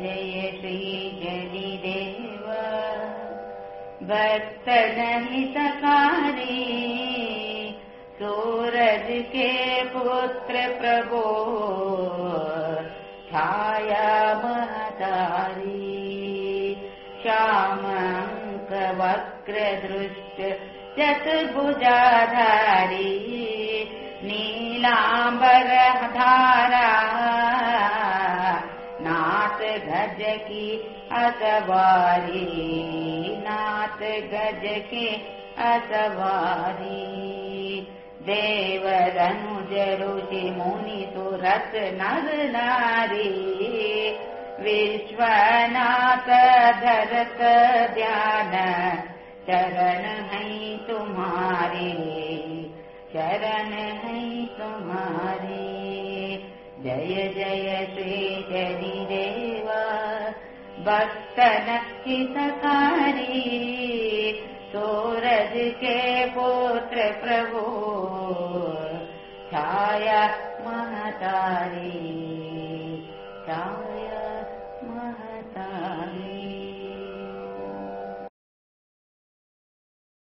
जय श्री जनिदेव भक्तनहितकारी सूरज के पुत्र प्रभो छाया महतारी। श्यामङ्कवक्रदृष्ट चतुर्भुजाधारी नीलाम्बरधारा गज की नाथ गज के असवारी देवदनुजरुचि मुनि सुरत नर नारी। विश्वनाथ धरत ध्यान चरण है तुम्हारे। चरण है तुम्हारे जय जय श्री जनि देव भक्तन हितकारी सूरज के पुत्र प्रभु छाया महतारी। छाया